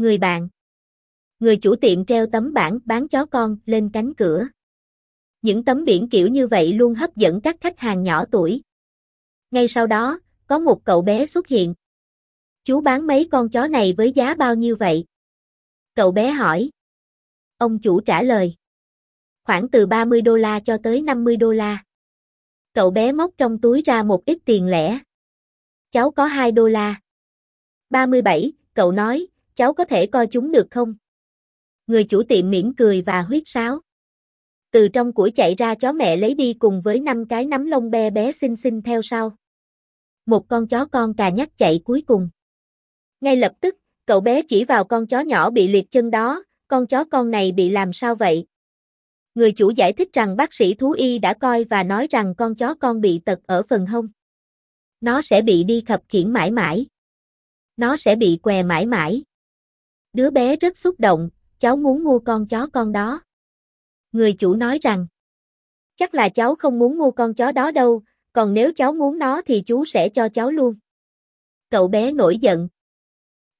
Người bạn. Người chủ tiệm treo tấm bảng bán chó con lên cánh cửa. Những tấm biển kiểu như vậy luôn hấp dẫn các khách hàng nhỏ tuổi. Ngay sau đó, có một cậu bé xuất hiện. Chú bán mấy con chó này với giá bao nhiêu vậy? Cậu bé hỏi. Ông chủ trả lời. Khoảng từ 30 đô la cho tới 50 đô la. Cậu bé móc trong túi ra một ít tiền lẻ. Cháu có 2 đô la. 37, cậu nói, cháu có thể coi chúng được không? Người chủ tiệm mỉm cười và huyết sáo. Từ trong củi chạy ra chó mẹ lấy đi cùng với năm cái nắm lông be bé xinh xinh theo sau. Một con chó con cà nhắc chạy cuối cùng. Ngay lập tức, cậu bé chỉ vào con chó nhỏ bị liệt chân đó, con chó con này bị làm sao vậy? Người chủ giải thích rằng bác sĩ thú y đã coi và nói rằng con chó con bị tật ở phần hông. Nó sẽ bị đi khập khiển mãi mãi. Nó sẽ bị què mãi mãi. Đứa bé rất xúc động, cháu muốn mua con chó con đó. Người chủ nói rằng, chắc là cháu không muốn mua con chó đó đâu, còn nếu cháu muốn nó thì chú sẽ cho cháu luôn. Cậu bé nổi giận.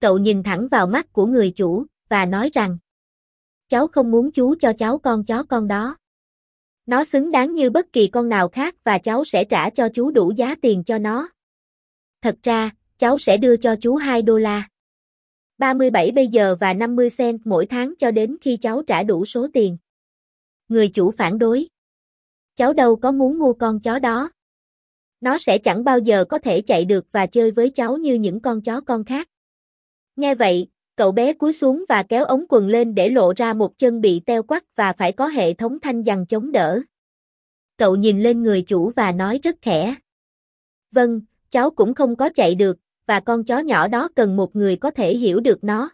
Cậu nhìn thẳng vào mắt của người chủ, và nói rằng, cháu không muốn chú cho cháu con chó con đó. Nó xứng đáng như bất kỳ con nào khác và cháu sẽ trả cho chú đủ giá tiền cho nó. Thật ra, cháu sẽ đưa cho chú 2 đô la. 37 bây giờ và 50 cent mỗi tháng cho đến khi cháu trả đủ số tiền. Người chủ phản đối. Cháu đâu có muốn mua con chó đó. Nó sẽ chẳng bao giờ có thể chạy được và chơi với cháu như những con chó con khác. Nghe vậy, cậu bé cúi xuống và kéo ống quần lên để lộ ra một chân bị teo quắt và phải có hệ thống thanh dằn chống đỡ. Cậu nhìn lên người chủ và nói rất khẽ. Vâng, cháu cũng không có chạy được, và con chó nhỏ đó cần một người có thể hiểu được nó.